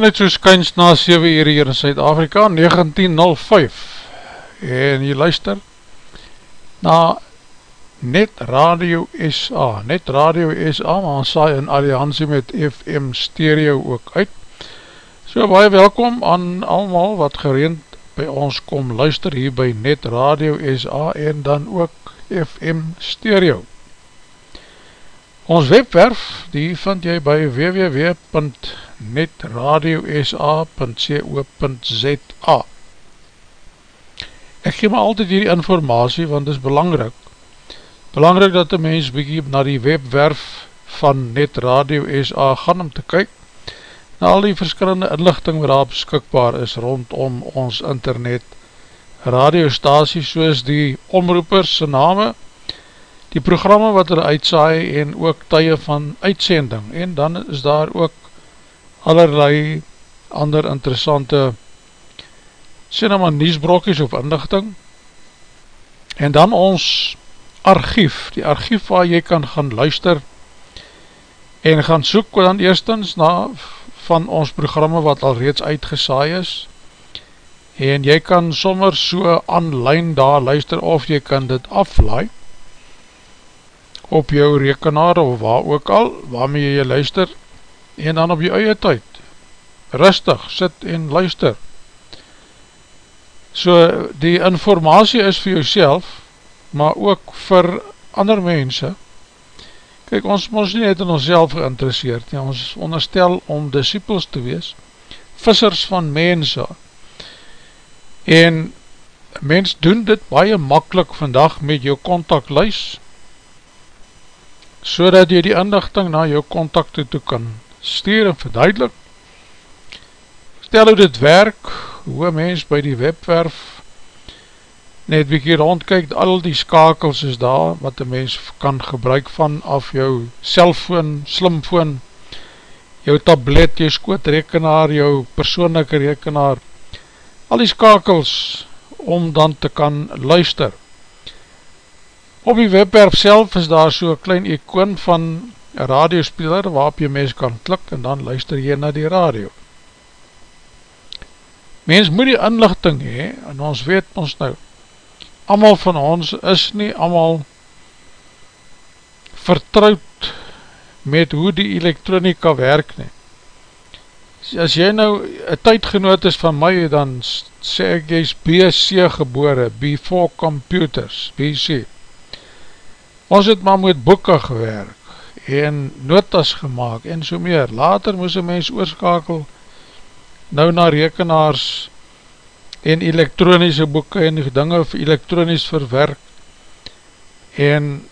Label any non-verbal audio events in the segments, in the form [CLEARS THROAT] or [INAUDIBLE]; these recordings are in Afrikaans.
net so skyns na 7 uur hier in Suid-Afrika, 19.05 en jy luister na Net Radio SA Net Radio SA, maar ons saai in alliantie met FM Stereo ook uit. So baie welkom aan allemaal wat gereend by ons kom luister hier by Net Radio SA en dan ook FM Stereo. Ons webwerf, die vind jy by www.netradiosa.com netradio.sa.co.za Ek geef my altyd hierdie informatie, want dit is belangrijk. Belangrijk dat die mens bykie na die webwerf van Netradio SA gaan om te kyk na al die verskillende inlichting wat daar beskikbaar is rondom ons internet. Radiostasie soos die omroepers name, die programme wat er uitsaai en ook tye van uitsending. En dan is daar ook allerlei ander interessante sê nou maar niesbrokkies of inlichting en dan ons archief, die archief waar jy kan gaan luister en gaan soek dan eerstens na van ons programme wat al reeds uitgesaai is. En jy kan sommer so online daar luister of jy kan dit aflaai op jou rekenaar of waar ook al, waarmee jy luister en dan op jou eie tyd. Rustig sit en luister. So die informatie is vir jouself maar ook vir ander mense. Kyk ons ons nie net in ons self geïnteresseerd nie, ons onderstel om disciples te wees vissers van mense. En mens doen dit baie makkelijk vandag met jou contactluis so dat jy die inlichting na jou contacte toe kan stuur en verduidelik stel hoe dit werk hoe mens by die webwerf net bykie rondkijk, al die skakels is daar, wat die mens kan gebruik van af jou cellfoon, slimfoon, jou tablet, jou skootrekenaar, jou persoonlijke rekenaar, al die skakels om dan te kan luister. Op die webwerf self is daar so klein icoon van een radiospeler waarop jy mens kan klik en dan luister jy na die radio. Mens moet die inlichting hee, en ons weet ons nou, amal van ons is nie amal vertrouwd met hoe die elektronika werk nie as jy nou een tydgenoot is van my, dan sê ek jy is BC gebore, before computers, BC. Ons het maar met boeken gewerk, en notas gemaakt, en so meer. Later moes een mens oorskakel, nou na rekenaars, en elektronische boeken, en dinge elektronisch verwerk, en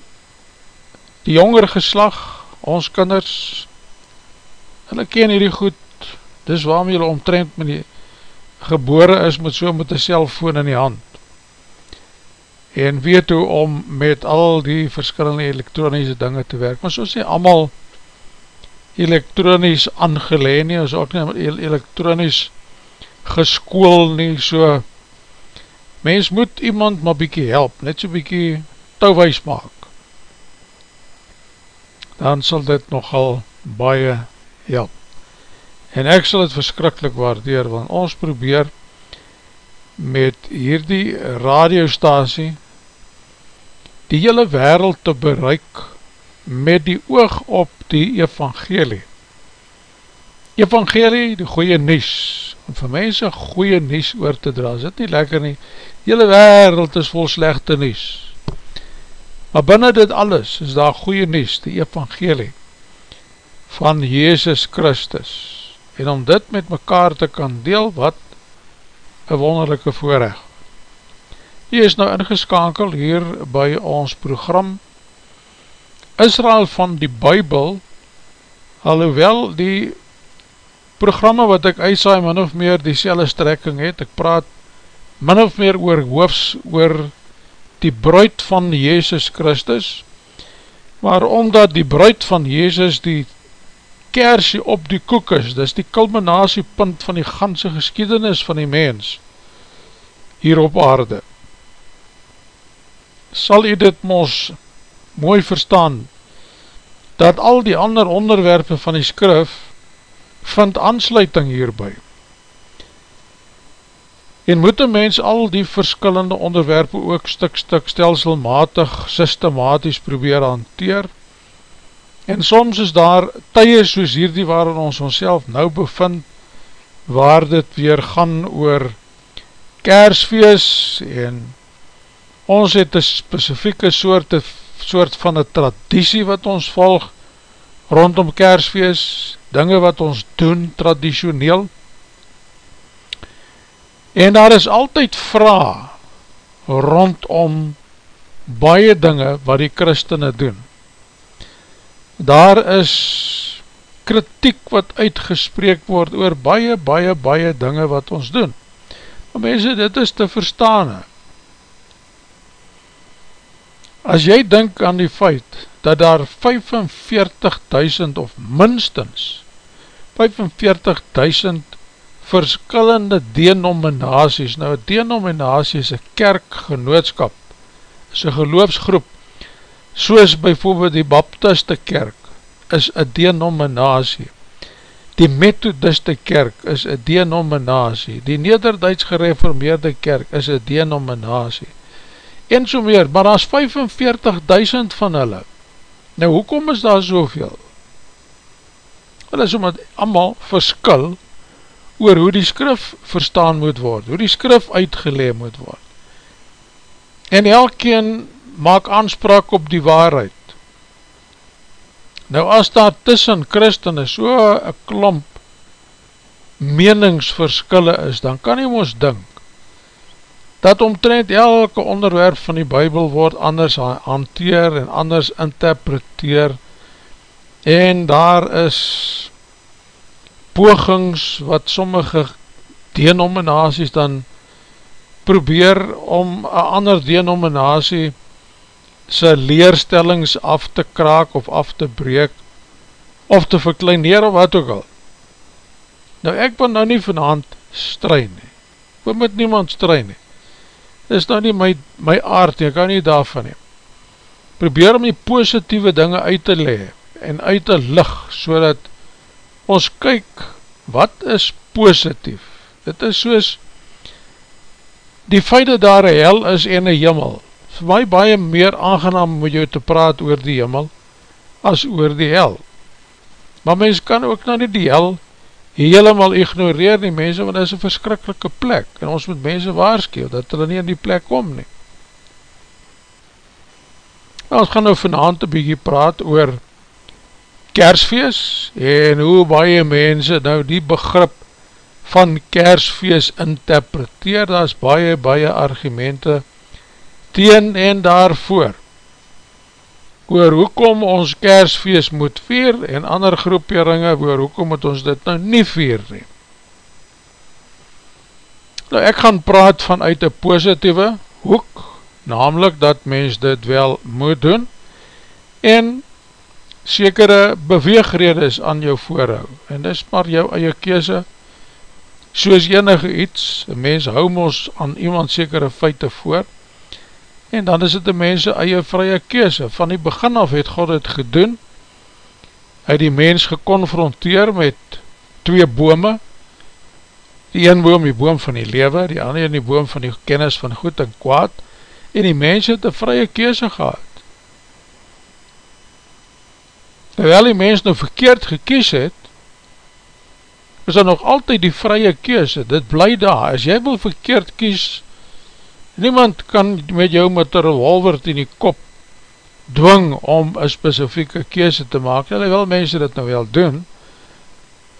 die jonger geslag, ons kinders, hulle ken hierdie goed, dis waarom jylle omtrend met die gebore is met so met die cellfoon in die hand en weet hoe om met al die verskillende elektronische dinge te werk, maar soos nie allemaal elektronisch aangeleen nie, is ook nie elektronisch geskool nie, so mens moet iemand maar bykie help, net so bykie touwwijs maak. Dan sal dit nogal baie help. En ek sal het verskrikkelijk waardeer, want ons probeer met hierdie radiostasie die hele wereld te bereik met die oog op die evangelie. Evangelie, die goeie nies, om vir mense goeie nies oor te dra, is dit nie lekker nie, die hele wereld is vol slechte nies. Maar binnen dit alles is daar goeie nies, die evangelie van Jezus Christus, en om dit met mekaar te kan deel, wat een wonderlijke voorrecht. Hy is nou ingeskakel hier by ons program Israel van die Bijbel, alhoewel die programme wat ek uitsaai min of meer die selle strekking het, ek praat min of meer oor hoofs, oor die bruid van Jezus Christus, maar omdat die bruid van Jezus die kersie op die koek is, dis die culminatiepunt van die ganse geskiedenis van die mens hier op aarde. Sal u dit mos mooi verstaan, dat al die ander onderwerpe van die skrif vind aansluiting hierby. En moet een mens al die verskillende onderwerpe ook stuk stuk stelselmatig, systematisch probeer hanteer, En soms is daar tye soos hierdie waarin ons ons nou bevind, waar dit weer gaan oor kersfees en ons het een specifieke soort, soort van een traditie wat ons volg rondom kersfeest, dinge wat ons doen traditioneel, en daar is altyd vraag rondom baie dinge wat die christene doen. Daar is kritiek wat uitgespreek word oor baie, baie, baie dinge wat ons doen. Maar mense, dit is te verstaan. As jy denk aan die feit dat daar 45.000 of minstens 45.000 verskillende denominaties, nou denominatie is een kerkgenootskap, is een geloofsgroep, soos bijvoorbeeld die Baptiste kerk, is een denominatie, die Methodiste kerk is een denominatie, die Nederduits gereformeerde kerk is een denominatie, en so meer, maar daar is 45.000 van hulle, nou hoekom is daar soveel? Hulle is omdat allemaal verskil, oor hoe die skrif verstaan moet word, hoe die skrif uitgeleem moet word. En elkeen maak aanspraak op die waarheid. Nou as daar tussen christene so een klomp meningsverskille is, dan kan jy ons dink, dat omtrent elke onderwerp van die bybel word anders hanteer en anders interpreteer, en daar is pogings wat sommige denominaties dan probeer om een ander denominatie sy leerstellings af te kraak of af te breek of te verkleineer of wat ook al. Nou ek wil nou nie vanavond strui nie. Ek wil met niemand strui nie. Is nou nie my, my aard nie, ek kan nie daarvan nie. Probeer om die positieve dinge uit te le en uit te lig, so dat ons kyk wat is positief? Dit is soos die feit dat daar een hel is en een jimmel vir my baie meer aangenaam met jou te praat oor die jimmel as oor die hel. Maar mens kan ook nou nie die hel helemaal ignoreer die mense want dit is een verskrikkelike plek. En ons moet mense waarskeel dat hulle nie in die plek kom nie. Ons gaan nou vanavond een bykie praat oor kersfeest en hoe baie mense nou die begrip van kersfeest interpreteer, daar is baie, baie argumente teen en daarvoor oor hoekom ons kersfeest moet vier en ander groeperinge oor hoekom moet ons dit nou nie vier nie. Nou ek gaan praat vanuit een positieve hoek, namelijk dat mens dit wel moet doen en sekere beweegredes aan jou voorhou, en dis maar jou eie kese, soos enige iets, een mens hou ons aan iemand sekere feite voor, en dan is het een mens eie vrye kese, van die begin af het God het gedoen, hy die mens geconfronteer met twee bome, die een boom die boom van die lewe, die ander die boom van die kennis van goed en kwaad, en die mens het een vrye kese gehad, terwyl die mens nou verkeerd gekies het, is daar nog altyd die vrye keuse, dit bly daar, as jy wil verkeerd kies, niemand kan met jou met een revolver in die kop dwing om een specifieke keuse te maak, hulle wil mense dit nou wel doen,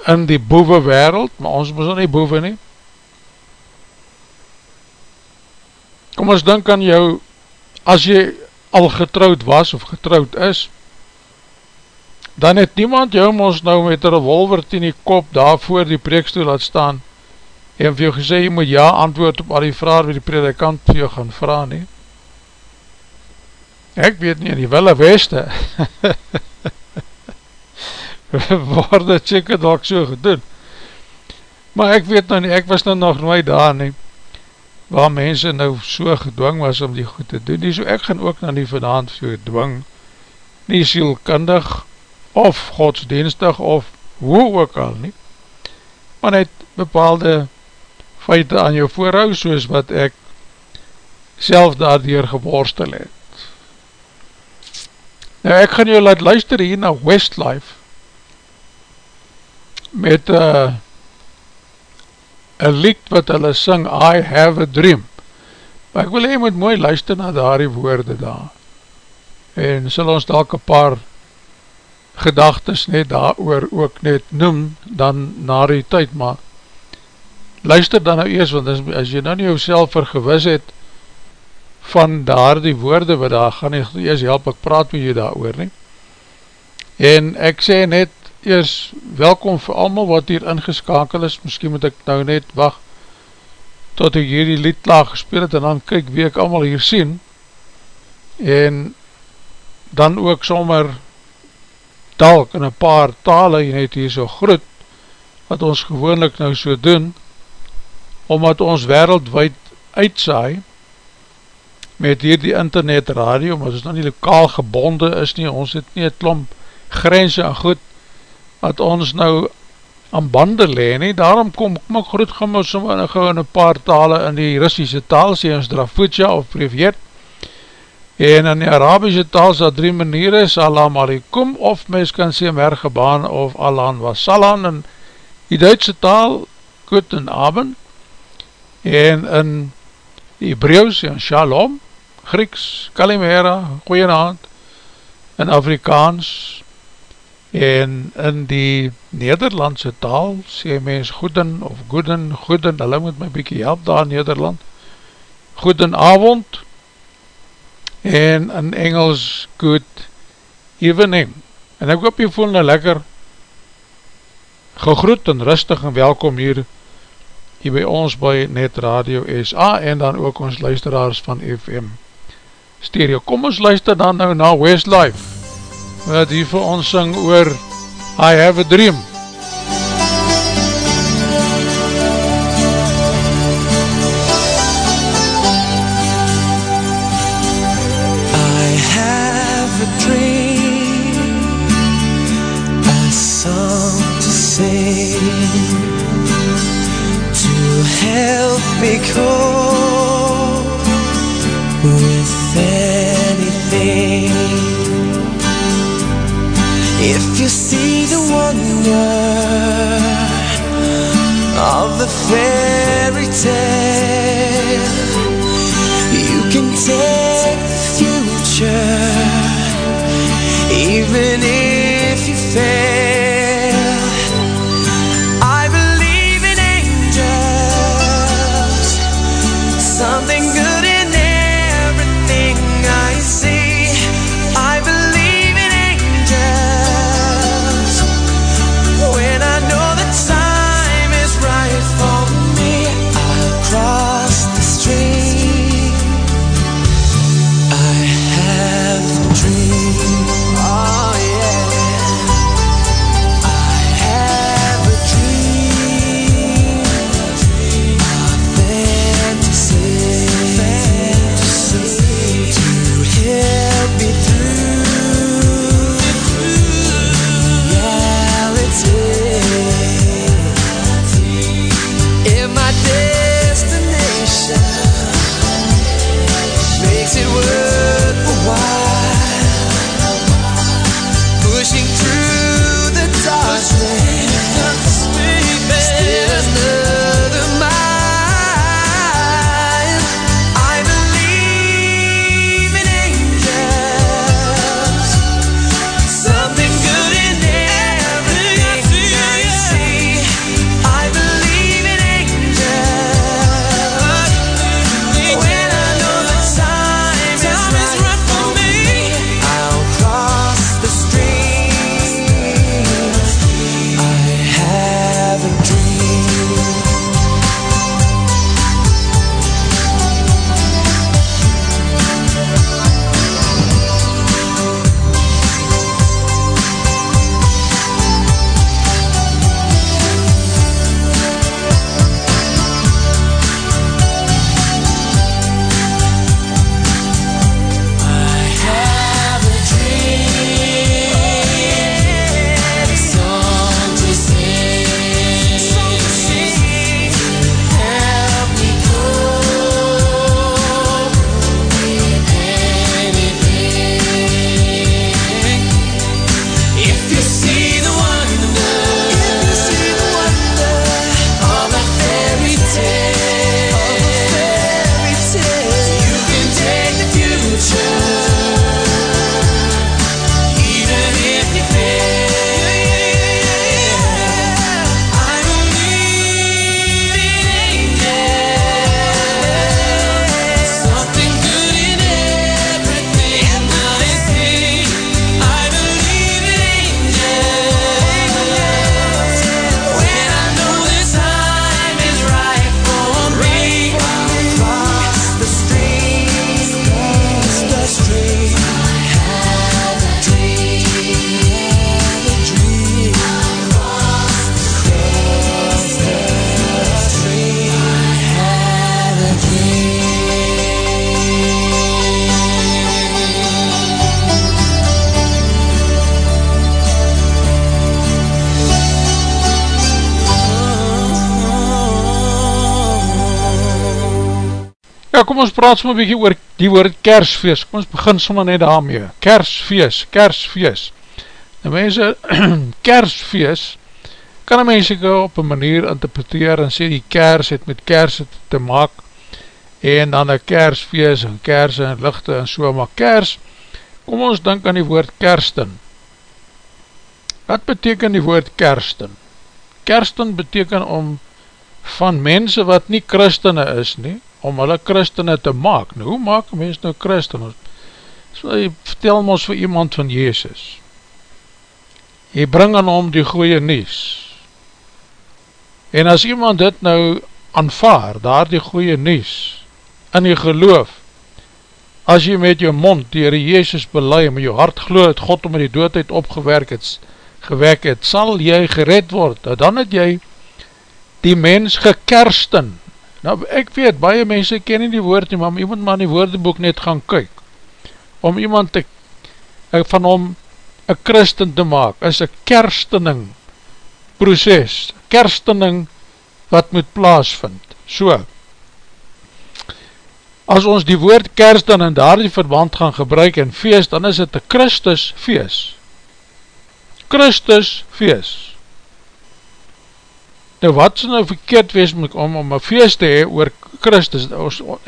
in die boeve wereld, maar ons nou nie boeve nie, kom ons denk aan jou, as jy al getrouwd was of getrouwd is, dan het niemand jou ons nou met een revolver in die kop daar voor die preekstoel laat staan en vir jou gesê, jy moet ja antwoord op al die vraag wie die predikant vir jou gaan vraag nie. Ek weet nie, in die wille weste [LAUGHS] word het seker dalk so gedoen. Maar ek weet nou nie, ek was nou nog nooit daar nie waar mense nou so gedwang was om die goed te doen, nie. So ek gaan ook nou nie vanavond vir jou gedwang nie sielkundig of godsdienstig of hoe ook al nie, maar net bepaalde feite aan jou voorhou soos wat ek self daardoor geborstel het. Nou ek gaan jou laat luister hier na Westlife met uh, een lied wat hulle sing I have a dream maar ek wil jy moet mooi luister na daar die woorde daar en sal ons dalk een paar gedagtes net daar oor ook net noem dan na die tyd, maar luister dan nou eers, want as, as jy nou nie jouself vergewis het van daar die woorde wat daar gaan nie eers help, ek praat met jy daar oor nie. En ek sê net eers welkom vir allemaal wat hier ingeskakel is, miskien moet ek nou net wacht tot ek hierdie lied klaar gespeel het en dan kyk wie ek allemaal hier sien. En dan ook sommer talk in een paar tale, jy net hier so groot, wat ons gewoonlik nou so doen, omdat ons wereldwijd uitsaai, met hier die internet radio, maar ons nou nie lokaal gebonde is nie, ons het nie het klomp grense en goed, wat ons nou aan bande leen nie, daarom kom ek maar groot gemis om in een paar tale in die Russische taal, sê ons Drafutja of Privet, En in die Arabische taal is dat drie maniere, salam alaikum, of mens kan sê mergebaan of alan was salam, in die Duitse taal, kut en aben, en in die Hebreeuws, en shalom, Grieks, kalimera, goeienaand, in Afrikaans, en in die Nederlandse taal, sê mens goeden of goeden, goeden, hulle moet my bykie help daar in Nederland, goeden avond, en in Engels good evening. En ek hoop jy voel nou lekker gegroet en rustig en welkom hier hier by ons by Net Radio SA en dan ook ons luisteraars van FM Stereo. Kom ons luister dan nou na Westlife wat hier vir ons syng oor I have a dream me cope with anything. If you see the wonder of the fairy tale You can take the future even if ons praat soms een bykie oor die woord kersfeest, kom ons begin soms net daarmee, kersfeest, kersfeest, nou mense, [CLEARS THROAT] kersfeest, kan een mense op een manier interpreteer en sê die kers het met kers te maak, en dan een kersfeest en kers en lichte en so, maar kers, kom ons denk aan die woord kersten, wat beteken die woord kersten? Kersten beteken om van mense wat nie christene is nie, om hulle christene te maak. Nou, hoe maak mens nou christene? So, jy vertel ons vir iemand van Jezus. Jy bring aan hom die goeie nies. En as iemand dit nou aanvaar, daar die goeie nies, in die geloof, as jy met jou mond die Heere Jezus belei, met jou hart geloof, het God om die doodheid opgewerk het, gewek het, sal jy gered word, dan het jy die mens gekersten, Nou, ek weet, baie mense ken nie die woord nie, maar iemand maar in die woordeboek net gaan kyk, om iemand te, eh, van hom een christen te maak, is een kerstening proces, kerstening wat moet plaasvind. So, as ons die woord kersten in daar die verband gaan gebruik en feest, dan is het een Christus feest. Christus feest. Nou wat is nou verkeerd wees om, om een feest te hee oor Christus?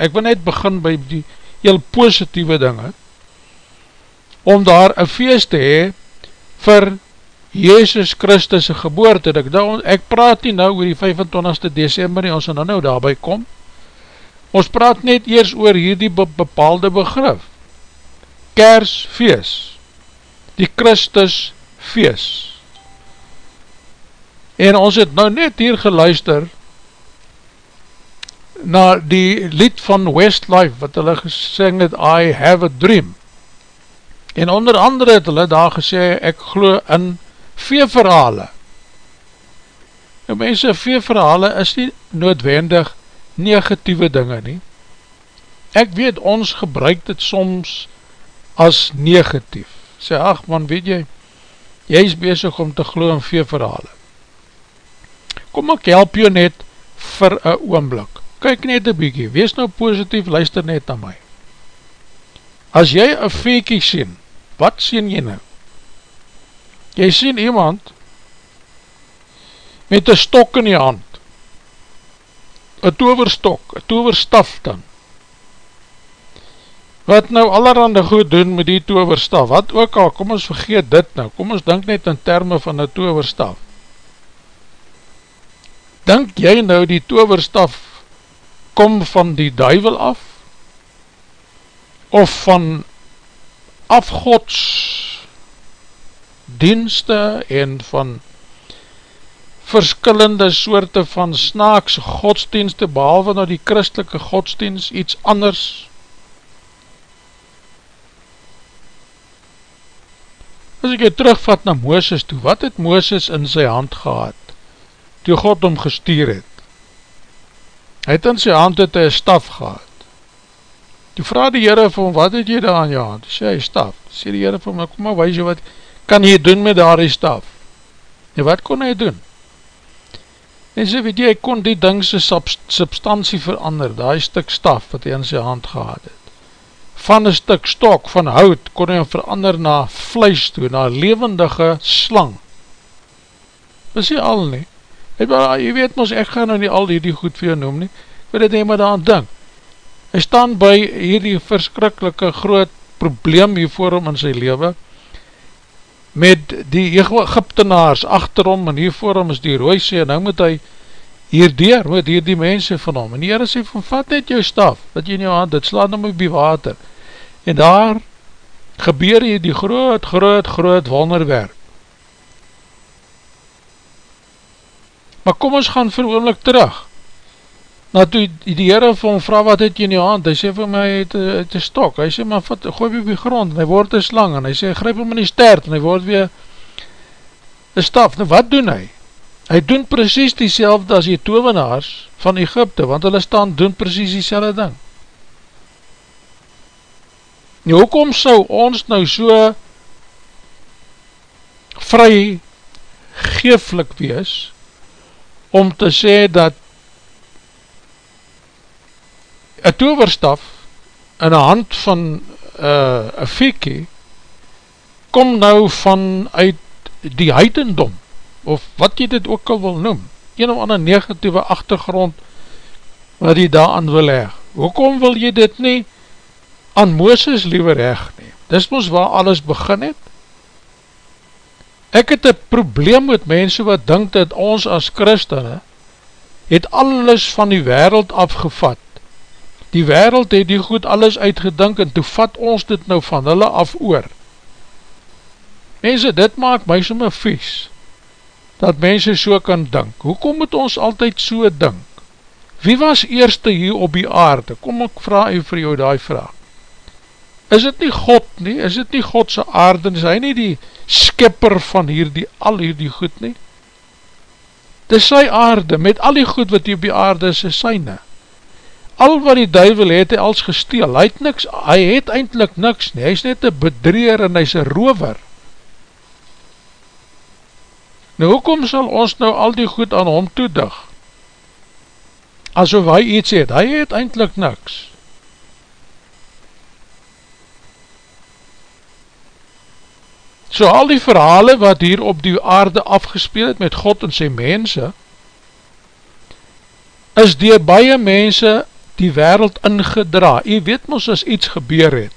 Ek wil net begin by die heel positieve dinge, om daar een feest te hee vir Jezus Christus' geboorte. Ek, ek praat nie nou oor die 25 december nie, ons nou nou daarby kom. Ons praat net eers oor hierdie be bepaalde begrif. Kersfeest, die Christus feest. En ons het nou net hier geluister na die lied van Westlife wat hulle gesing het I have a dream. En onder andere het hulle daar gesê ek glo in veeverhale. Nou mense, veeverhale is nie noodwendig negatieve dinge nie. Ek weet ons gebruik dit soms as negatief. Sê ach man weet jy, jy is bezig om te glo in veeverhale kom ek help jou net vir een oomblik. Kyk net een bykie, wees nou positief, luister net na my. As jy een feekie sien, wat sien jy nou? Jy sien iemand met een stok in die hand, een toverstok, een toverstaf dan, wat nou allerhande goed doen met die toverstaf, wat ook al, kom ons vergeet dit nou, kom ons denk net in termen van een toverstaf, Dink jy nou die toverstaf kom van die duivel af? Of van afgods dienste en van verskillende soorte van snaakse godsdienste behalwe nou die christelike godsdienst iets anders? As ek jy terugvat na Mooses toe, wat het Mooses in sy hand gehad? Toe God hom gestuur het. Hy het in sy hand het een staf gehad. Toe vraag die Heere vir hom, wat het jy daar aan jou hand? Toe sê hy, staf. Toe sê die Heere vir hom, nou, kom maar wees jy wat, kan jy doen met daar die staf? En wat kon hy doen? En sê, weet jy, hy kon die ding sy substantie verander, daar stuk staf wat hy in sy hand gehad het. Van een stuk stok, van hout, kon hy verander na vlees toe, na levendige slang. Dat sê al nie. Het maar, jy weet ons, ek gaan nou nie al die, die goed vir jou noem nie, ek weet het nie maar daar aan dink. Hy staan by hierdie verskrikkelike groot probleem hier voor hom in sy leven, met die Egyptenaars achter hom, en hier voor hom is die rooise, en nou moet hy hierdeer, met hier die mense van hom, en die heren sê van, vat net jou staf, wat jy in jou hand, dit slaat hom op die water, en daar gebeur hier die groot, groot, groot wonderwerk, Maar kom ons gaan vir oomlik terug. Na toe die, heren vir hom vraag wat het jy in die hand, hy sê vir my het, het een stok, hy sê maar vat, gooi op die grond, en hy word een slang, en hy sê grijp hom in die stert, en hy word weer een staf, nou wat doen hy? Hy doen precies die selfde as die tovenaars van Egypte, want hulle staan doen precies die selfde ding. Nou, hoekom sou ons nou so vry geeflik wees, om te sê dat een toverstaf in een hand van uh, een feekie kom nou vanuit die heidendom of wat jy dit ook al wil noem een of ander negatieve achtergrond wat jy daaraan wil heg hoekom wil jy dit nie aan Mooses liever heg nie? Dis ons waar alles begin het ek het een probleem met mense wat dink dat ons as christene het alles van die wereld afgevat die wereld het die goed alles uitgedink en toe vat ons dit nou van hulle af oor. Mense, dit maak my somme vies, dat mense so kan dink. Hoekom moet ons altyd so dink? Wie was eerste hier op die aarde? Kom ek vraag u vir jou die vraag. Is het nie God nie? Is het nie Godse aarde? Is hy nie die skipper van hierdie, al hierdie goed nie? Dis sy aarde, met al die goed wat hier op die aarde is, is syne al wat die duivel het, hy als gesteel, hy het niks, hy het eindelijk niks nie, hy is net een bedreer en hy is een rover. Nou, hoekom sal ons nou al die goed aan hom toedig? Asof hy iets het, hy het eindelijk niks. So al die verhale wat hier op die aarde afgespeel het met God en sy mense, is die baie mense die wereld ingedra. Jy weet mos as iets gebeur het.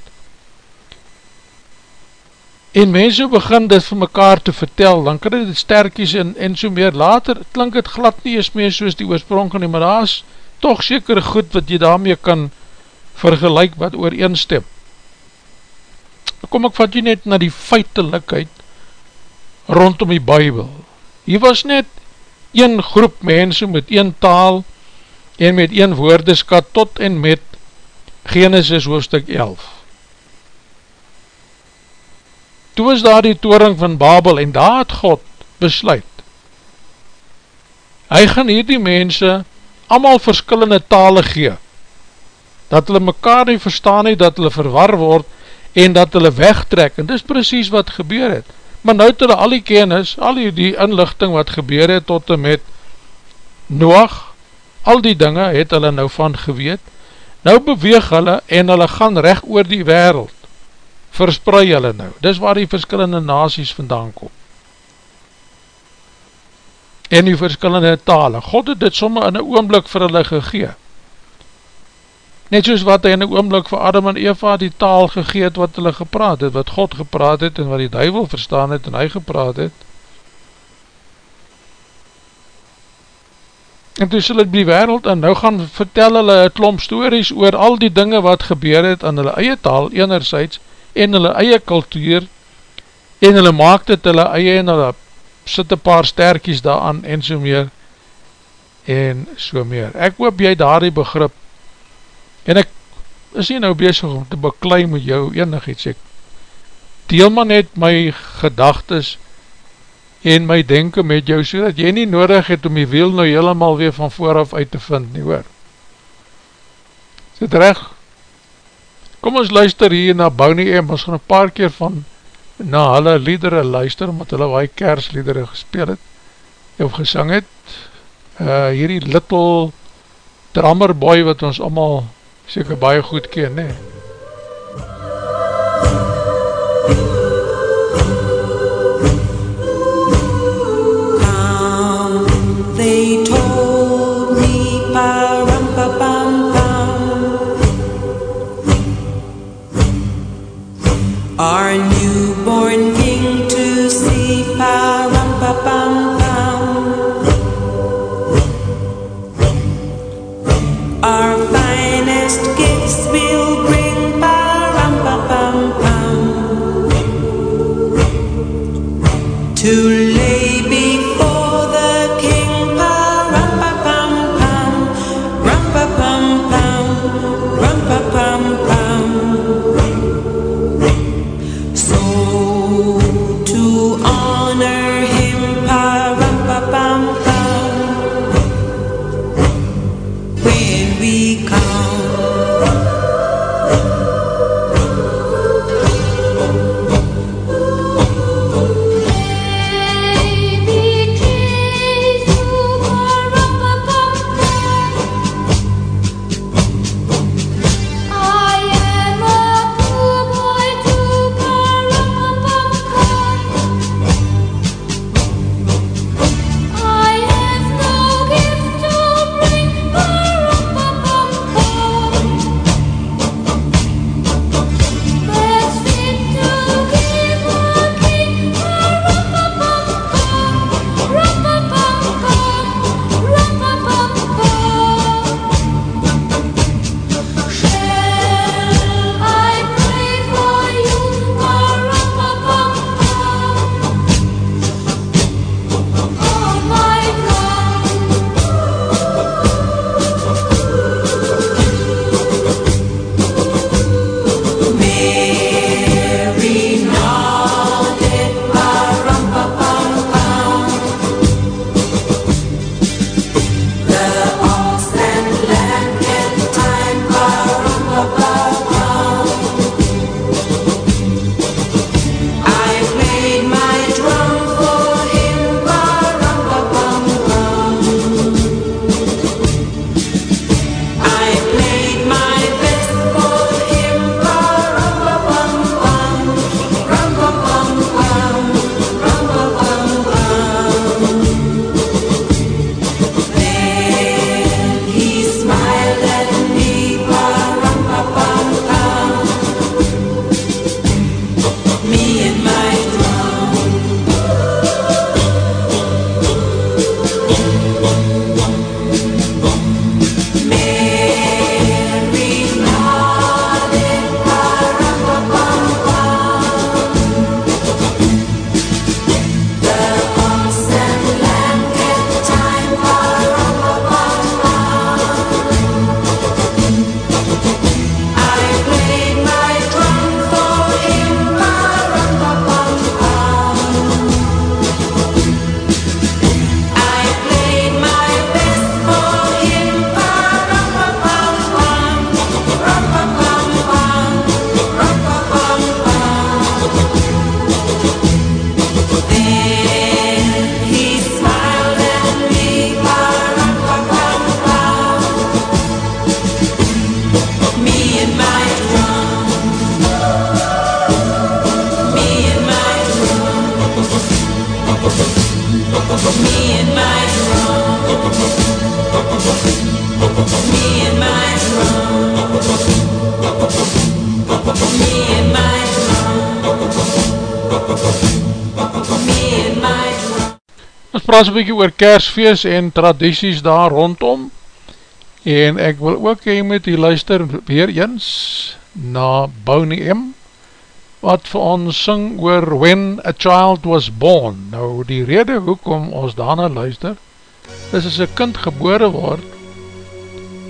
En mense begin dit vir mekaar te vertel, dan kan dit sterkies en, en so meer. Later klink het glad nie eens meer soos die oorsprong nie, maar daar is toch sekere goed wat jy daarmee kan vergelijk wat ooreenstem. Dan kom ek vat jy net na die feitelikheid rondom die bybel. Hier was net een groep mense met een taal, en met een woordeskat tot en met Genesis hoofdstuk 11. Toe was daar die toering van Babel en daar het God besluit. Hy gaan hier die mense allemaal verskillende tale gee, dat hulle mekaar nie verstaan nie, dat hulle verwar word en dat hulle wegtrek, en dis precies wat gebeur het. Maar nou het hulle al die kennis, al die, die inlichting wat gebeur het tot en met Noach, al die dinge het hulle nou van geweet, nou beweeg hulle en hulle gaan recht oor die wereld, versprei hulle nou, dis waar die verskillende nazies vandaan kom, en die verskillende tale, God het dit somme in een oomblik vir hulle gegee, net soos wat hy in een oomblik vir Adam en Eva die taal gegeet wat hulle gepraat het, wat God gepraat het en wat die duivel verstaan het en hy gepraat het, en toe sal het die wereld en nou gaan vertel hulle een klomp stories oor al die dinge wat gebeur het aan hulle eie taal enerzijds en hulle eie kultuur en hulle maak dit hulle eie en hulle sit een paar sterkies daaraan en so meer en so meer. Ek hoop jy daar die begrip en ek is nie nou bezig om te beklui met jou enig iets ek deel maar net my gedagtes en my denken met jou, so dat jy nie nodig het om die wiel nou helemaal weer van vooraf uit te vind nie, hoor. Is dit recht? Kom ons luister hier na Bonnie M, ons gaan een paar keer van na hulle liedere luister, omdat hulle waai kersliedere gespeel het, of gesang het, uh, hierdie little drummer boy, wat ons allemaal seker baie goed ken, nee. Our newborn To praat so bykie oor kersfeest en tradities daar rondom. En ek wil ook heen met die luister weer eens na Boney M wat vir ons syng oor When a Child Was Born. Nou die rede hoekom ons daarna luister is as een kind gebore word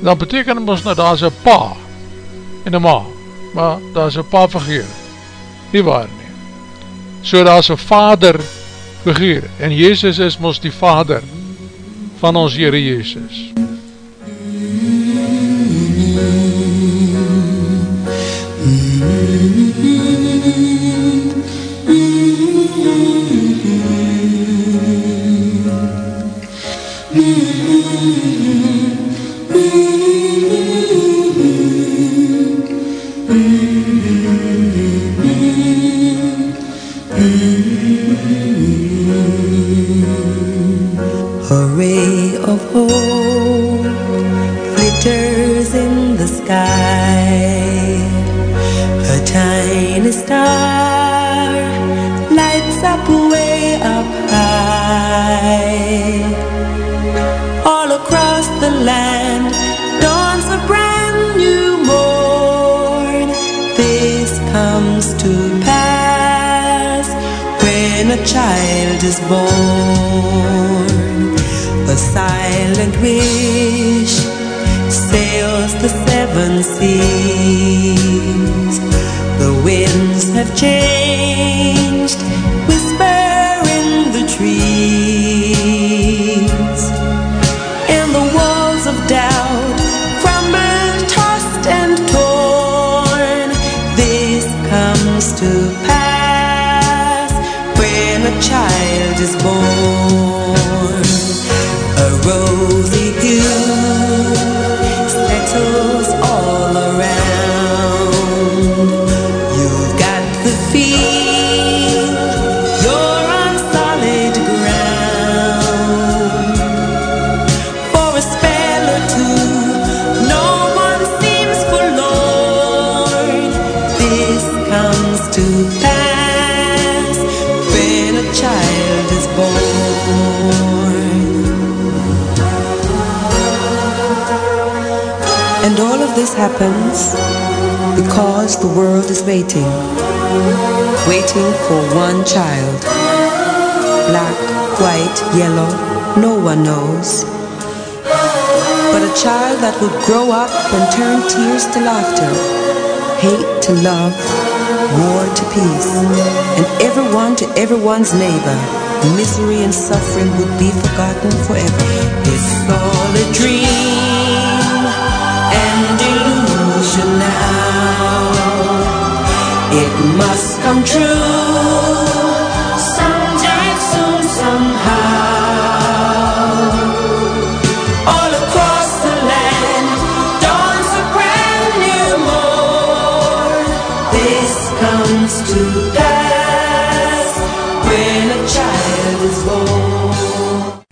dan beteken ons nou daar is een pa en een ma maar daar is een pa vergeer nie waar nie? So daar is een vader figuur, en Jezus is ons die Vader van ons Heere Jezus. in the sky. A tiny star lights up way up high. All across the land dawns a brand new morn. This comes to pass when a child is born. A silent wind Sails the seven seas. The winds have changed happens Because the world is waiting Waiting for one child. Black, white, yellow No one knows. But a child that would grow up And turn tears to laughter Hate to love War to peace And everyone to everyone's neighbor. Misery and suffering would be forgotten forever. It's all a dream must come true. Someday, soon, somehow. All across the land Dawns a brand new morn This comes to pass When a child is born.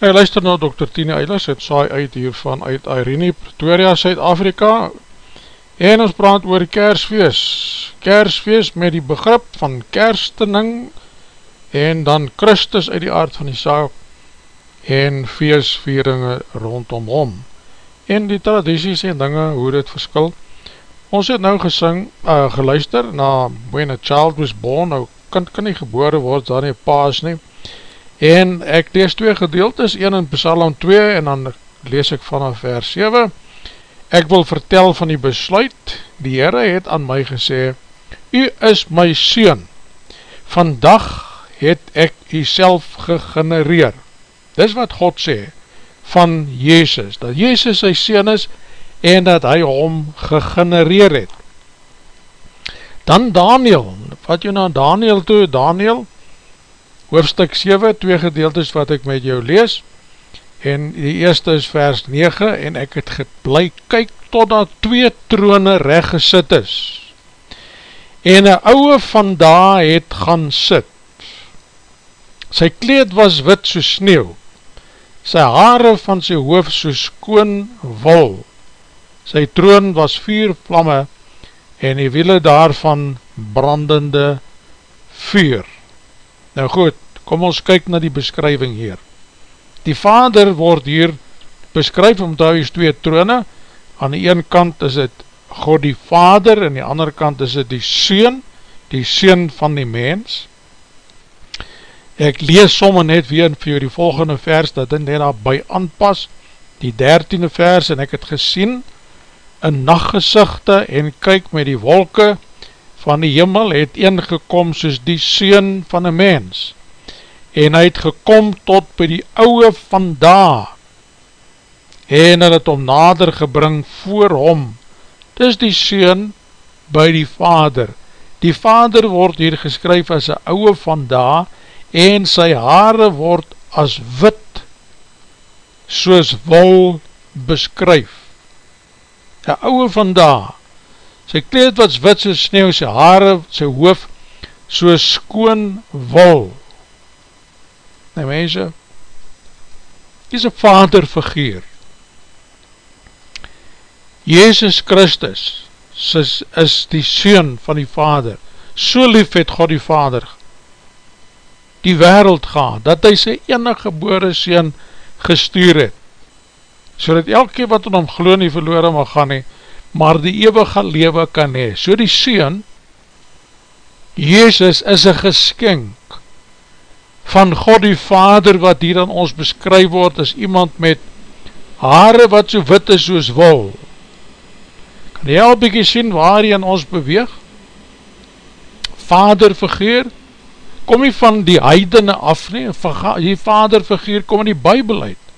Hey, luister na Dr. Tine Eilers, het saai uit hiervan uit Irene, Pretoria, Suid-Afrika en ons praat oor Kersfeest Kersfeest met die begrip van kerstening en dan Christus uit die aard van die saak en feestvieringe rondom hom. En die tradities en dinge hoe dit verskil. Ons het nou gesing, uh, geluister na When a Child Was Born. Nou kind kan nie gebore word, daar nie paas nie. En ek lees twee gedeeltes, een in Psalm 2 en dan lees ek vanaf vers 7 ek wil vertel van die besluit. Die Heere het aan my gesê u is my Seun. Vandag het ek u self gegenereer. Dis wat God sê van Jezus, dat Jezus sy Seun is en dat hy hom gegenereer het. Dan Daniel wat jy na Daniel toe, Daniel hoofstuk 7, twee gedeeltes wat ek met jou lees, en die eerste is vers 9, en ek het geblei kyk totdat twee trone recht gesit is, en een ouwe van daar het gaan sit, sy kleed was wit soos sneeuw, sy haare van sy hoofd soos skoon wol, sy troon was vier vlamme, en die wiele daarvan brandende vuur. Nou goed, Kom ons kyk na die beskrywing hier. Die vader word hier beskryf om daar is twee trone, aan die een kant is het God die vader, en die ander kant is het die Seun, die Seun van die mens. Ek lees somme net weer vir die volgende vers, dat dit net daarby aanpas, die dertiende vers, en ek het gesien, in nachtgezichte, en kyk met die wolke van die jimmel, het ingekom soos die Seun van die mens, en hy het gekom tot by die ouwe van daar, en hy het om nader gebring voor hom, dis die Seun by die Vader, die Vader word hier geskryf as een ouwe van daar, en sy haare word as wit, soos wol beskryf, een ouwe van daar, sy kleed wat wit soos sneeuw, sy haare, sy hoof, soos skoon wol, Nee mense, die is een vaderfiguur. Jezus Christus is, is die Seun van die Vader. So lief het God die Vader die wereld gaan, dat hy sy enige gebore Seun gestuur het. So dat elke wat in hom glo nie verloren mag gaan nie, maar die eeuwige lewe kan hee. So die Seun, Jezus is een geskenk van God die Vader wat hier aan ons beskryf word as iemand met haare wat so wit is soos wol. Kan jy al bykie sien waar hy aan ons beweeg? Vader figuur, kom nie van die heidene af nie, die vader figuur kom in die bybel uit.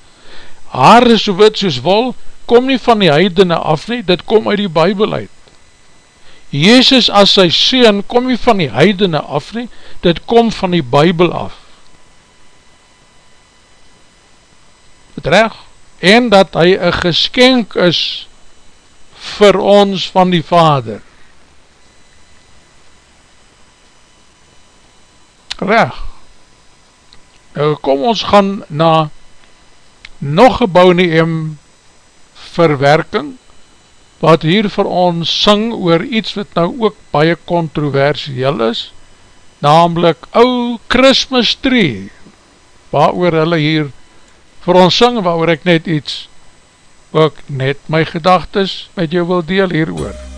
Haare so wit soos wol, kom nie van die heidene af nie, dit kom uit die bybel uit. Jezus as sy seun kom nie van die heidene af nie, dit kom van die bybel af. Het recht, en dat hy een geskenk is vir ons van die Vader. Recht. Nou kom ons gaan na nog gebouw nie een verwerking, wat hier vir ons syng oor iets wat nou ook baie controversieel is, namelijk ou Christmas tree, waar oor hulle hier vir ons syng waar ek net iets ook net my gedagtes met jou wil deel hier oor.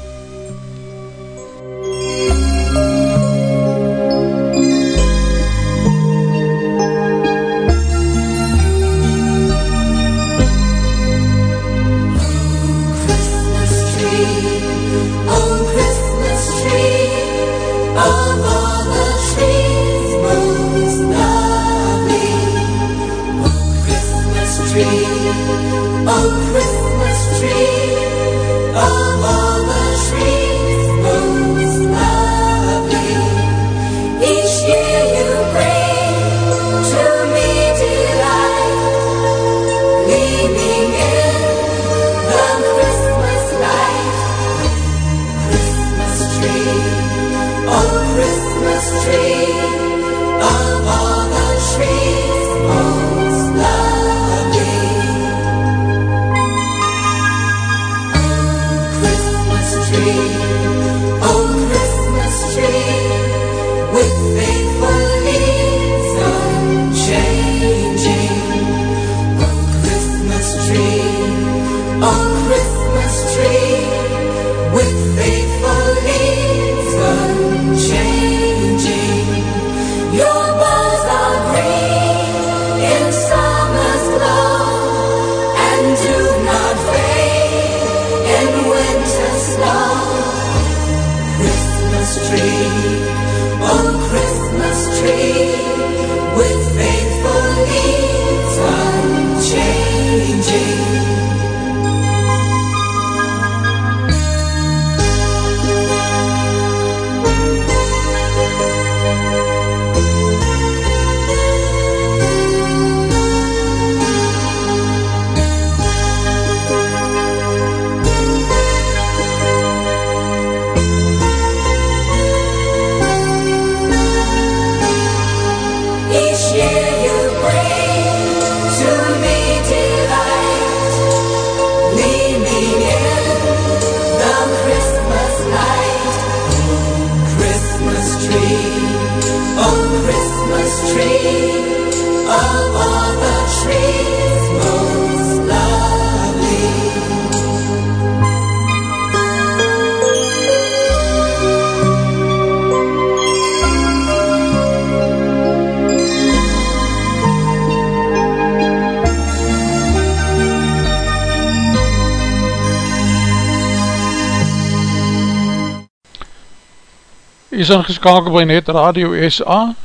Is ingeskakel by Net Radio SA,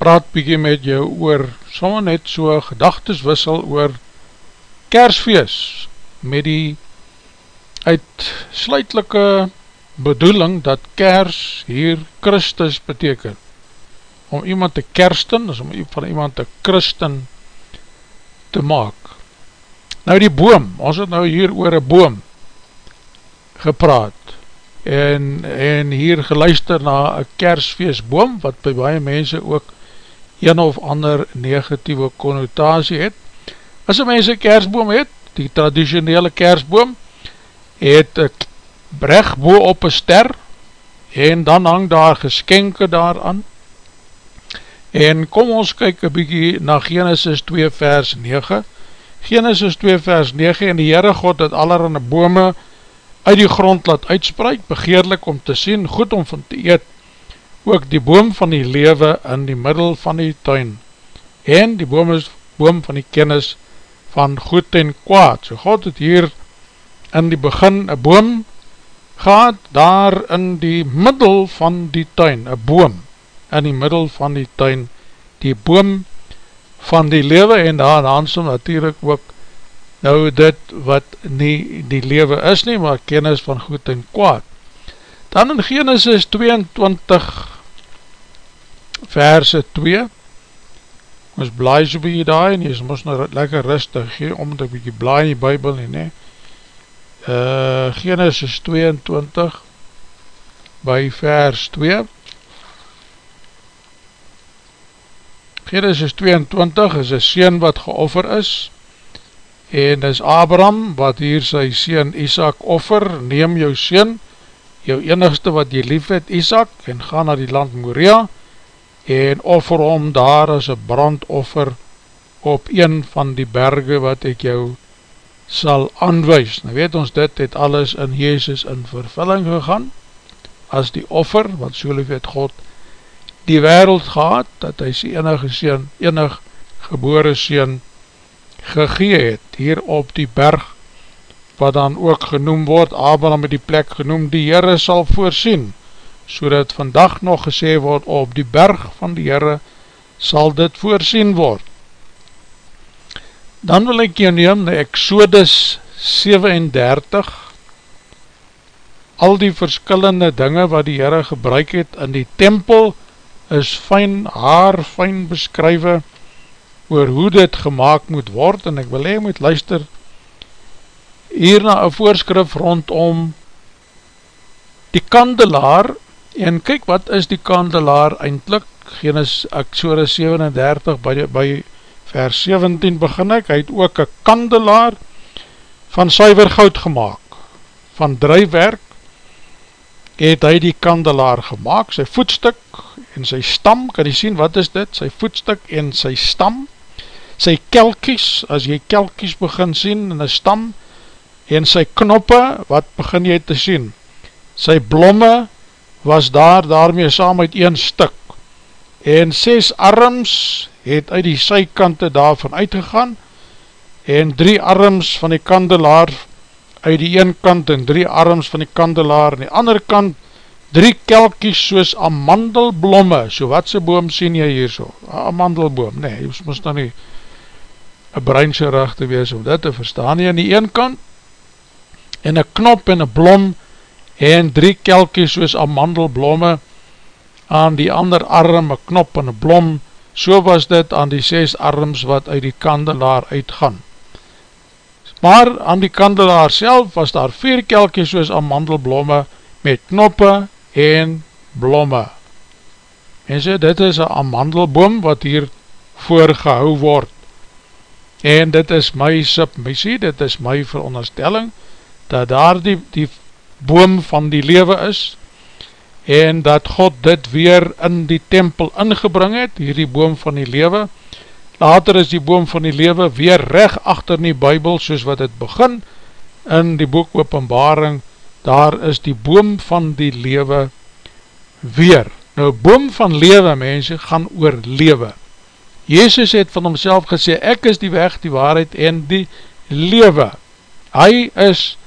praat bykie met jou oor, sommer net so gedachteswissel oor kersfeest, met die uitsluitlike bedoeling dat kers hier Christus beteken. Om iemand te kersten, is om van iemand te Christen te maak. Nou die boom, ons het nou hier oor een boom gepraat, en, en hier geluister na een kersfeestboom, wat by baie mense ook een of ander negatieve connotatie het. As een mens een kersboom het, die traditionele kersboom, het een bregboom op een ster, en dan hang daar geskenke daaraan, en kom ons kyk een bykie na Genesis 2 vers 9, Genesis 2 vers 9, en die Heere God het allerhande bome uit die grond laat uitspreid, begeerlik om te sien, goed om van te eet, ook die boom van die lewe in die middel van die tuin, en die boom is boom van die kennis van goed en kwaad. So God het hier in die begin een boom gehad, daar in die middel van die tuin, een boom in die middel van die tuin, die boom van die lewe, en daar in Hansel natuurlijk ook nou dit wat nie die lewe is nie, maar kennis van goed en kwaad. Dan in Genesis 22 verse 2 ons blaai so by jy daar en jy moes nou lekker rustig gee, omdat ek bykie blaai in die bybel nie, nie. Uh, Genesis 22 by vers 2 Genesis 22 is een sien wat geoffer is en is Abraham wat hier sy sien Isaac offer, neem jou sien, jou enigste wat jy lief het Isaac, en ga na die land Moria, en offer om daar as een brandoffer op een van die berge wat ek jou sal aanwijs. Nou weet ons dit het alles in Jezus in vervulling gegaan, as die offer, wat so lief het God die wereld gehad, dat hy sy enige sien, enig gebore sien, gegee het hier op die berg wat dan ook genoem word, Abraham het die plek genoem, die Heere sal voorsien, so dat vandag nog gesê word, op die berg van die Heere sal dit voorsien word. Dan wil ek jou neem na Exodus 37, al die verskillende dinge wat die Heere gebruik het in die tempel, is fijn, haar fijn beskrywe, oor hoe dit gemaakt moet word en ek wil hy moet luister hier na een voorskrif rondom die kandelaar en kyk wat is die kandelaar eindelijk? Genesis Exodus 37 by, by vers 17 begin ek, hy het ook een kandelaar van suiver goud gemaakt. Van drijfwerk het hy die kandelaar gemaakt. Sy voetstuk en sy stam, kan jy sien wat is dit, sy voetstuk en sy stam sy kelkies, as jy kelkies begin sien in een stam, en sy knoppe, wat begin jy te sien? Sy blomme was daar, daarmee saam uit een stuk, en ses arms het uit die sykante daarvan uitgegaan, en drie arms van die kandelaar uit die een kant, en drie arms van die kandelaar aan die ander kant, drie kelkies soos amandelblomme, so wat sy boom sien jy hier so? Amandelboom, nee, jy moest dan nie een breinse rug te wees om dit te verstaan, nie aan die een kant, en een knop en een blom, en drie kelkies soos amandelblomme, aan die ander arm, een knop en een blom, so was dit aan die ses arms wat uit die kandelaar uitgaan. Maar aan die kandelaar self was daar vier kelkies soos amandelblomme, met knoppe en blomme. En so, dit is een amandelboom wat hier voorgehou word en dit is my submissie, dit is my veronderstelling, dat daar die, die boom van die lewe is, en dat God dit weer in die tempel ingebring het, hier die boom van die lewe, later is die boom van die lewe weer recht achter in die bybel, soos wat het begin, in die boek openbaring, daar is die boom van die lewe weer. Nou, boom van lewe, mense, gaan oor lewe. Jezus het van homself gesê, ek is die weg, die waarheid en die lewe. Hy is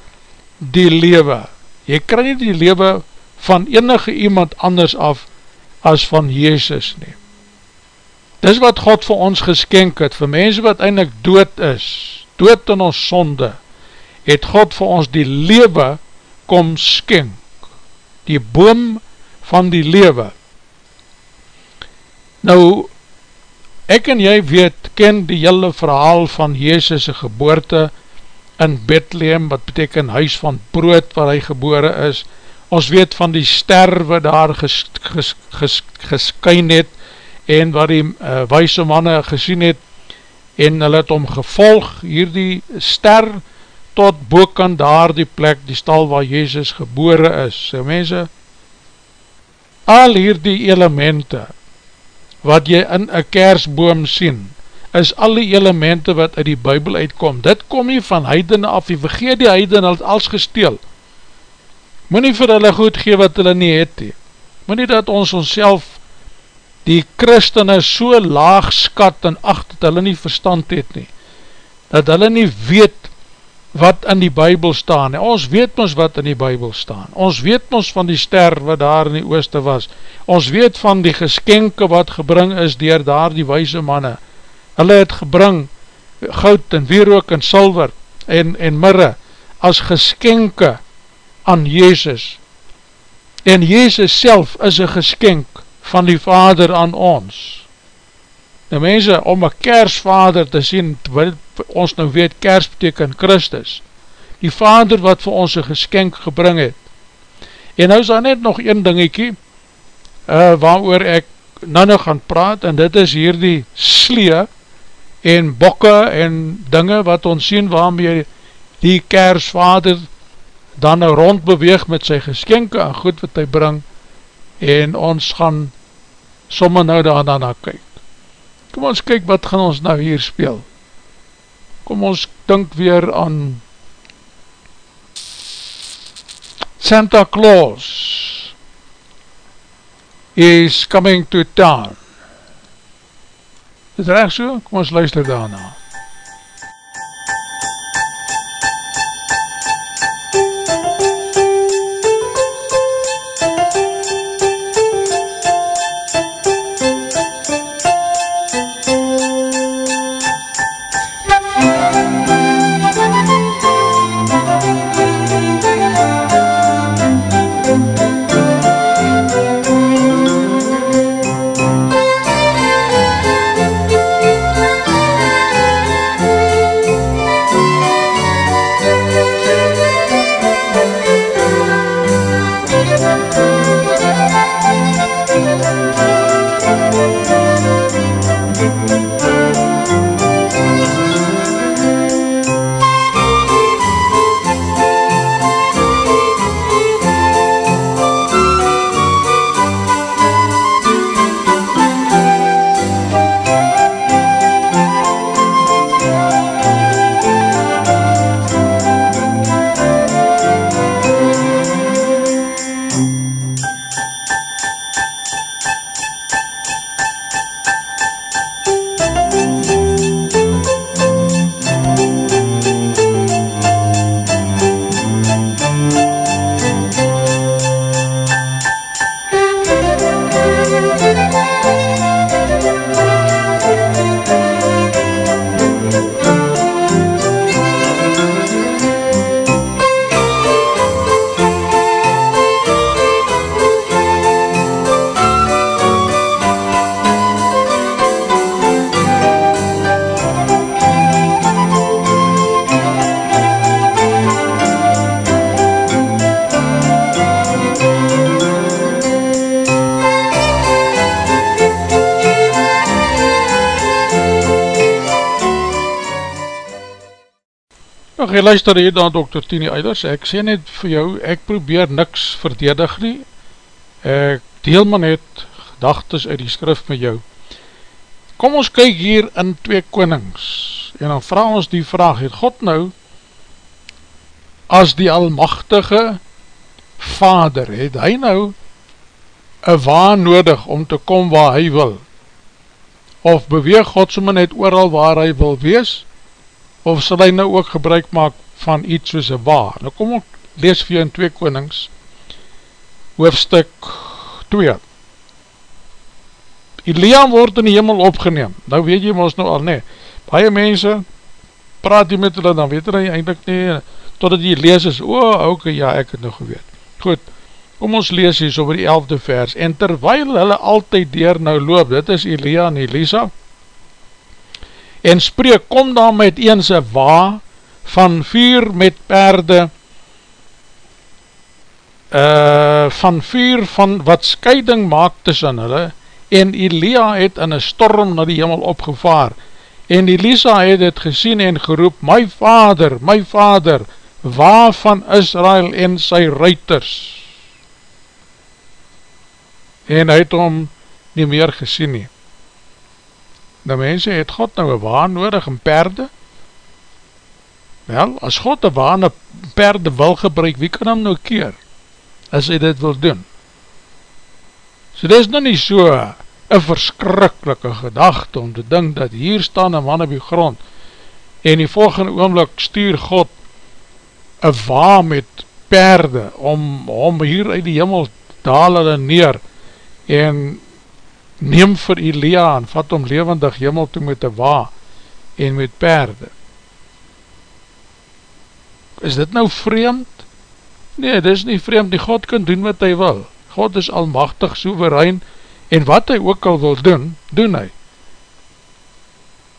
die lewe. Jy krij nie die lewe van enige iemand anders af, as van Jezus nie. Dis wat God vir ons geskenk het, vir mense wat eindelijk dood is, dood in ons sonde, het God vir ons die lewe kom skenk, die boom van die lewe. Nou, ek en jy weet, ken die hele verhaal van Jezus' geboorte in Bethlehem, wat beteken huis van brood waar hy gebore is, ons weet van die sterwe daar ges, ges, ges, geskyn het, en wat die uh, wijse manne gesien het, en hulle het om gevolg, hier die ster, tot boekant daar die plek, die stal waar Jezus gebore is. So mense, al hier die elemente, wat jy in een kersboom sien, is al die elemente wat uit die bybel uitkom, dit kom nie van heidene af, jy vergeet die heidene het als gesteel, moet nie vir hulle goed gee wat hulle nie het, moet nie dat ons ons die christene so laag skat en acht dat hulle nie verstand het nie, dat hulle nie weet wat in die bybel staan, nie. ons weet ons wat in die bybel staan, ons weet ons van die ster wat daar in die ooste was, ons weet van die geskenke wat gebring is dier daar die wijse manne, hulle het gebring goud en wierook en silver en, en mirre as geskenke aan Jezus. En Jezus self is een geskenk van die vader aan ons. Nou mense, om een kersvader te sien, ons nou weet kers beteken Christus die vader wat vir ons een geskenk gebring het en nou is daar net nog een dingiekie uh, waar ek nou nog gaan praat en dit is hier die slee en bokke en dinge wat ons sien waarmee die kersvader dan nou rond beweeg met sy geskenke en goed wat hy bring en ons gaan somme nou daarna na kyk. Kom ons kyk wat gaan ons nou hier speel. Kom ons dink weer aan Santa Claus is coming to town. Is recht so? Kom ons luister daarna. Ag, jy luister hier dan Dr. Tini Eiders, ek sê net vir jou, ek probeer niks verdedig nie, ek deel maar net gedagtes uit die skrif met jou. Kom ons kyk hier in twee konings, en dan vraag ons die vraag, het God nou, as die almachtige vader, het hy nou, een waan nodig om te kom waar hy wil, of beweeg God sommer net ooral waar hy wil wees, of sal hy nou ook gebruik maak van iets soos een waar. Nou kom ek lees vir jou in 2 konings, hoofstuk 2. Elia word in die hemel opgeneem, nou weet jy ons nou al nie, baie mense, praat jy met hulle, dan weet hulle eindelijk nie, totdat jy lees is, o, oh, ok, ja, ek het nou geweet. Goed, kom ons lees hier so oor die 11de vers, en terwijl hulle altyd deur nou loop, dit is Elia en Elisa, en spreek, kom dan met eens een wa, van vuur met perde, uh, van vuur van wat scheiding maak tussen hulle, en Elia het in een storm na die hemel opgevaar, en Elisa het het gesien en geroep, my vader, my vader, waar van Israel en sy ruiters? En hy het hom nie meer gesien nie. Nou mense, het God nou een waan nodig, een perde? Wel, as God een waan, een perde wil gebruik, wie kan hom nou keer? As hy dit wil doen. So dit is nou nie so, een verskrikkelike gedachte om te dink dat hier staan een man op die grond en die volgende oomlik stuur God een wa met perde om, om hier uit die hemel daal hulle neer en neem vir Elia en vat om levendig hemel toe met een wa en met perde. Is dit nou vreemd? Nee, dit is nie vreemd, die God kan doen wat hy wil. God is almachtig, soeverein, en wat hy ook al wil doen, doen hy.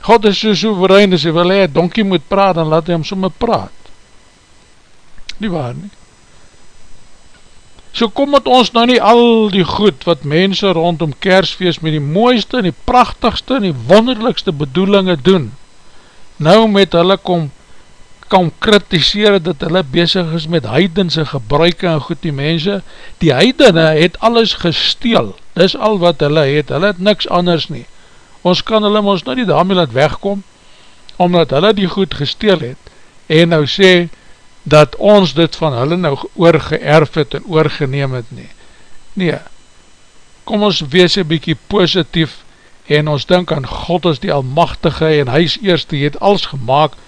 God is so soeverein, as hy wil hy, donkie moet praat, dan laat hy hom somme praat. Nie waar nie. So kom het ons nou nie al die goed, wat mense rondom kersfeest, met die mooiste, en die prachtigste, en die wonderlikste bedoelinge doen, nou met hulle kom, kan kritiseer dat hulle bezig is met heidense gebruike en goed die mense, die heidene het alles gesteel, dis al wat hulle het, hulle het niks anders nie, ons kan hulle ons nou nie daarmee laat wegkom, omdat hulle die goed gesteel het, en nou sê, dat ons dit van hulle nou oorgeerf het en oorgeneem het nie, nee, kom ons wees een bykie positief, en ons denk aan God is die almachtige, en hy is eerst, die het alles gemaakt,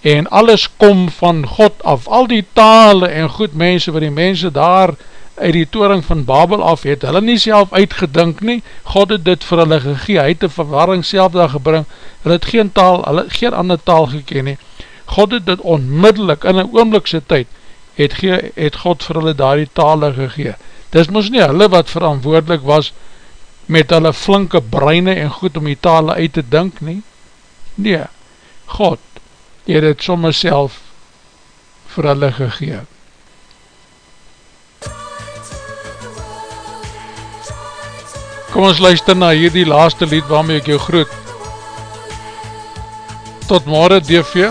en alles kom van God af, al die tale en goed mense, wat die mense daar uit die toering van Babel af het, hulle nie self uitgedink nie, God het dit vir hulle gegee, hy het die verwarring self daar gebring, hulle het geen taal, hulle het geen ander taal geken nie, God het dit onmiddellik, in een oomlikse tyd, het, gee, het God vir hulle daar die tale gegee, dis moes nie hulle wat verantwoordelik was, met hulle flinke breine en goed om die tale uit te dink nie, nee, God, het het somme self vir hulle gegeen. Kom ons luister na hierdie laaste lied waarmee ek jou groet. Tot morgen DV,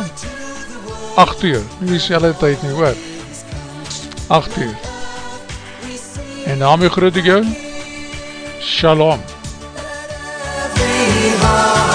8 uur, nie die selle tyd nie hoor, 8 uur. En daarmee groet ek jou, Shalom. Every